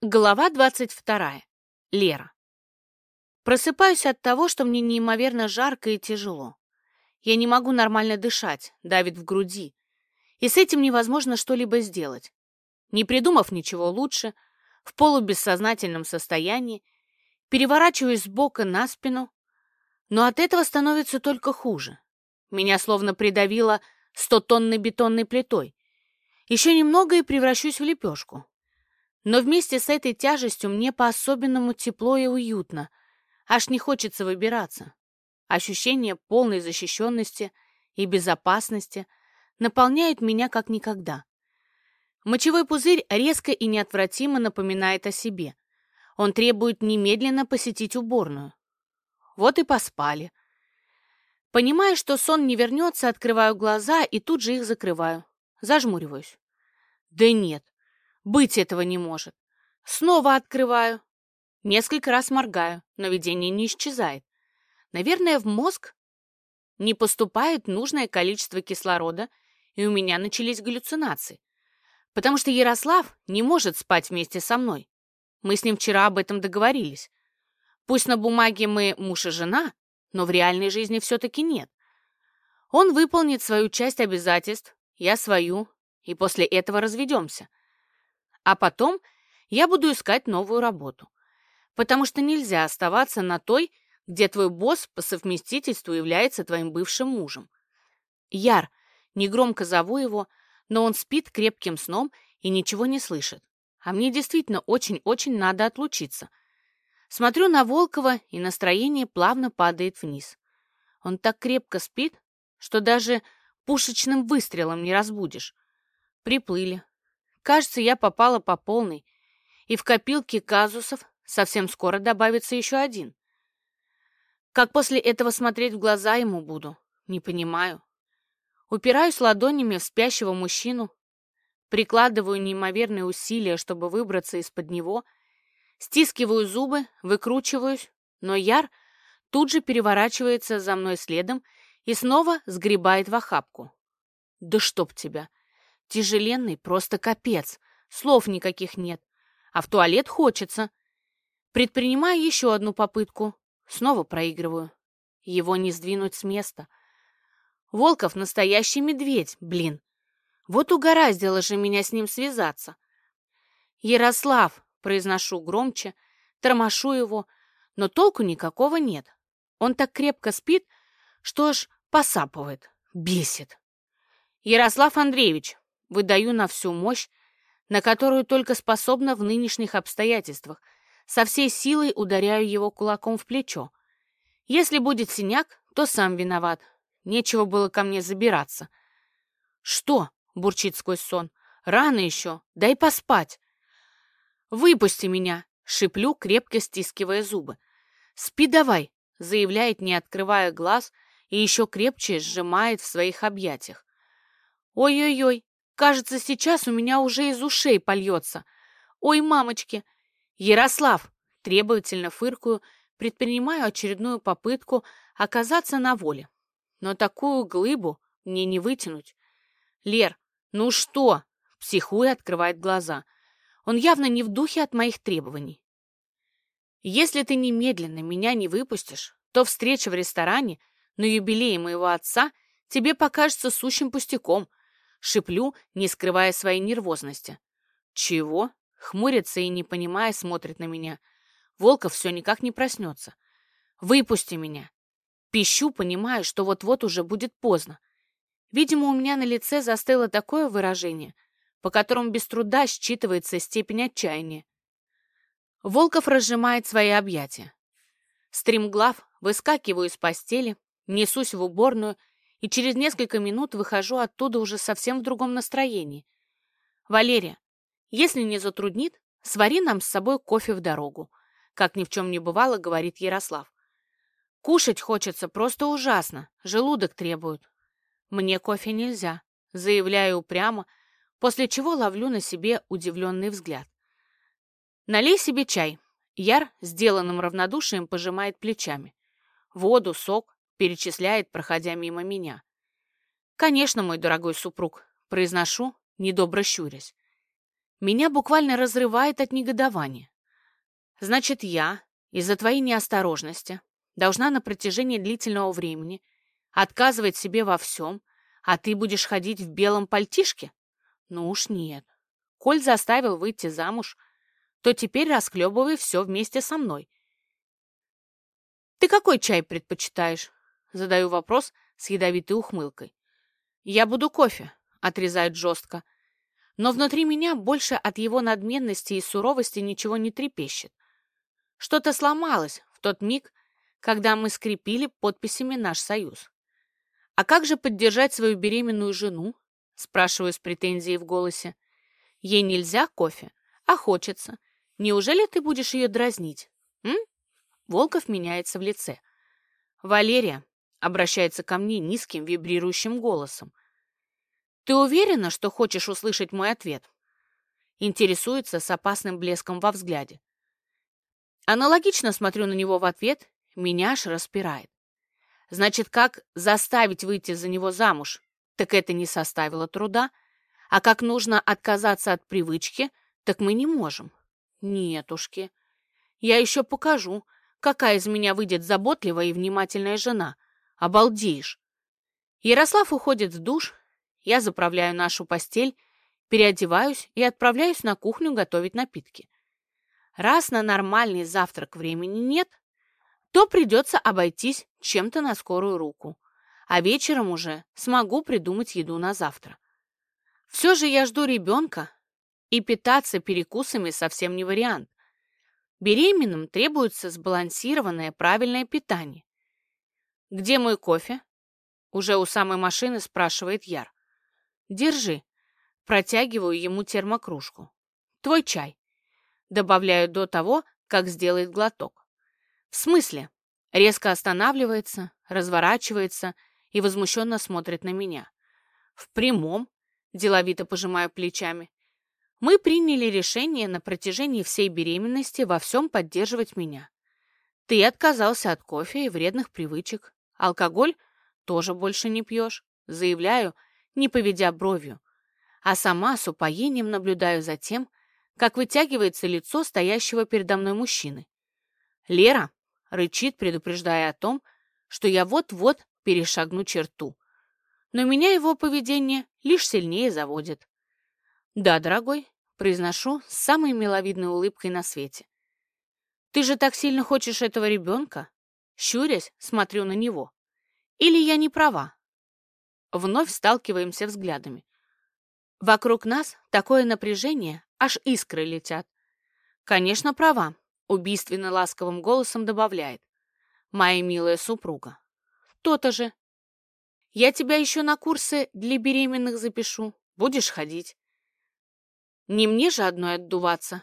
Глава 22. Лера. Просыпаюсь от того, что мне неимоверно жарко и тяжело. Я не могу нормально дышать, давит в груди. И с этим невозможно что-либо сделать. Не придумав ничего лучше, в полубессознательном состоянии, переворачиваюсь с бока на спину, но от этого становится только хуже. Меня словно придавило стотонной бетонной плитой. Еще немного и превращусь в лепешку. Но вместе с этой тяжестью мне по-особенному тепло и уютно. Аж не хочется выбираться. Ощущение полной защищенности и безопасности наполняет меня как никогда. Мочевой пузырь резко и неотвратимо напоминает о себе. Он требует немедленно посетить уборную. Вот и поспали. Понимая, что сон не вернется, открываю глаза и тут же их закрываю. Зажмуриваюсь. Да нет, быть этого не может. Снова открываю. Несколько раз моргаю, но видение не исчезает. Наверное, в мозг не поступает нужное количество кислорода, и у меня начались галлюцинации. Потому что Ярослав не может спать вместе со мной. Мы с ним вчера об этом договорились. Пусть на бумаге мы муж и жена, но в реальной жизни все-таки нет. Он выполнит свою часть обязательств, я свою, и после этого разведемся. А потом я буду искать новую работу. Потому что нельзя оставаться на той, где твой босс по совместительству является твоим бывшим мужем. Яр, негромко зову его, но он спит крепким сном и ничего не слышит. А мне действительно очень-очень надо отлучиться. Смотрю на Волкова, и настроение плавно падает вниз. Он так крепко спит, что даже пушечным выстрелом не разбудишь. Приплыли. Кажется, я попала по полной, и в копилке казусов совсем скоро добавится еще один. Как после этого смотреть в глаза ему буду, не понимаю. Упираюсь ладонями в спящего мужчину, прикладываю неимоверные усилия, чтобы выбраться из-под него, стискиваю зубы, выкручиваюсь, но Яр тут же переворачивается за мной следом и снова сгребает в охапку. «Да чтоб тебя!» Тяжеленный просто капец. Слов никаких нет. А в туалет хочется. Предпринимаю еще одну попытку. Снова проигрываю. Его не сдвинуть с места. Волков настоящий медведь, блин. Вот угораздило же меня с ним связаться. «Ярослав», — произношу громче, тормошу его, но толку никакого нет. Он так крепко спит, что аж посапывает. Бесит. «Ярослав Андреевич, Выдаю на всю мощь, на которую только способна в нынешних обстоятельствах. Со всей силой ударяю его кулаком в плечо. Если будет синяк, то сам виноват. Нечего было ко мне забираться. «Что?» — бурчит сквозь сон. «Рано еще. Дай поспать». «Выпусти меня!» — шиплю, крепко стискивая зубы. «Спи давай!» — заявляет, не открывая глаз, и еще крепче сжимает в своих объятиях. «Ой-ой-ой, Кажется, сейчас у меня уже из ушей польется. Ой, мамочки! Ярослав! Требовательно фыркую, предпринимаю очередную попытку оказаться на воле. Но такую глыбу мне не вытянуть. Лер, ну что? Психуя открывает глаза. Он явно не в духе от моих требований. Если ты немедленно меня не выпустишь, то встреча в ресторане на юбилее моего отца тебе покажется сущим пустяком, Шиплю, не скрывая своей нервозности. «Чего?» — хмурится и, не понимая, смотрит на меня. Волков все никак не проснется. «Выпусти меня!» Пищу, понимая, что вот-вот уже будет поздно. Видимо, у меня на лице застыло такое выражение, по которому без труда считывается степень отчаяния. Волков разжимает свои объятия. Стримглав, выскакиваю из постели, несусь в уборную и через несколько минут выхожу оттуда уже совсем в другом настроении. «Валерия, если не затруднит, свари нам с собой кофе в дорогу», как ни в чем не бывало, говорит Ярослав. «Кушать хочется просто ужасно, желудок требует». «Мне кофе нельзя», заявляю упрямо, после чего ловлю на себе удивленный взгляд. «Налей себе чай». Яр, сделанным равнодушием, пожимает плечами. Воду, сок, перечисляет, проходя мимо меня. «Конечно, мой дорогой супруг», — произношу, недобро щурясь. Меня буквально разрывает от негодования. Значит, я, из-за твоей неосторожности, должна на протяжении длительного времени отказывать себе во всем, а ты будешь ходить в белом пальтишке? Ну уж нет. Коль заставил выйти замуж, то теперь расхлебывай все вместе со мной. Ты какой чай предпочитаешь? Задаю вопрос с ядовитой ухмылкой. Я буду кофе, отрезает жестко. Но внутри меня больше от его надменности и суровости ничего не трепещет. Что-то сломалось в тот миг, когда мы скрепили подписями наш союз. «А как же поддержать свою беременную жену?» спрашиваю с претензией в голосе. «Ей нельзя кофе, а хочется. Неужели ты будешь ее дразнить?» М? Волков меняется в лице. «Валерия», — обращается ко мне низким вибрирующим голосом, «ты уверена, что хочешь услышать мой ответ?» Интересуется с опасным блеском во взгляде. Аналогично смотрю на него в ответ, меня аж распирает. Значит, как заставить выйти за него замуж? Так это не составило труда. А как нужно отказаться от привычки, так мы не можем. Нетушки. Я еще покажу, какая из меня выйдет заботливая и внимательная жена. Обалдеешь. Ярослав уходит в душ, я заправляю нашу постель, переодеваюсь и отправляюсь на кухню готовить напитки. Раз на нормальный завтрак времени нет, то придется обойтись чем-то на скорую руку. А вечером уже смогу придумать еду на завтра. Все же я жду ребенка, и питаться перекусами совсем не вариант. Беременным требуется сбалансированное правильное питание. «Где мой кофе?» Уже у самой машины спрашивает Яр. «Держи». Протягиваю ему термокружку. «Твой чай». Добавляю до того, как сделает глоток. «В смысле?» Резко останавливается, разворачивается и возмущенно смотрит на меня. «В прямом?» Деловито пожимаю плечами. «Мы приняли решение на протяжении всей беременности во всем поддерживать меня. Ты отказался от кофе и вредных привычек. Алкоголь тоже больше не пьешь. Заявляю, не поведя бровью. А сама с упоением наблюдаю за тем, как вытягивается лицо стоящего передо мной мужчины. «Лера!» — рычит, предупреждая о том, что я вот-вот перешагну черту. Но меня его поведение лишь сильнее заводит. «Да, дорогой», — произношу с самой миловидной улыбкой на свете. «Ты же так сильно хочешь этого ребенка?» Щурясь, смотрю на него. «Или я не права?» Вновь сталкиваемся взглядами. Вокруг нас такое напряжение, аж искры летят. Конечно, права, убийственно ласковым голосом добавляет. Моя милая супруга. То-то же. Я тебя еще на курсы для беременных запишу. Будешь ходить. Не мне же одной отдуваться.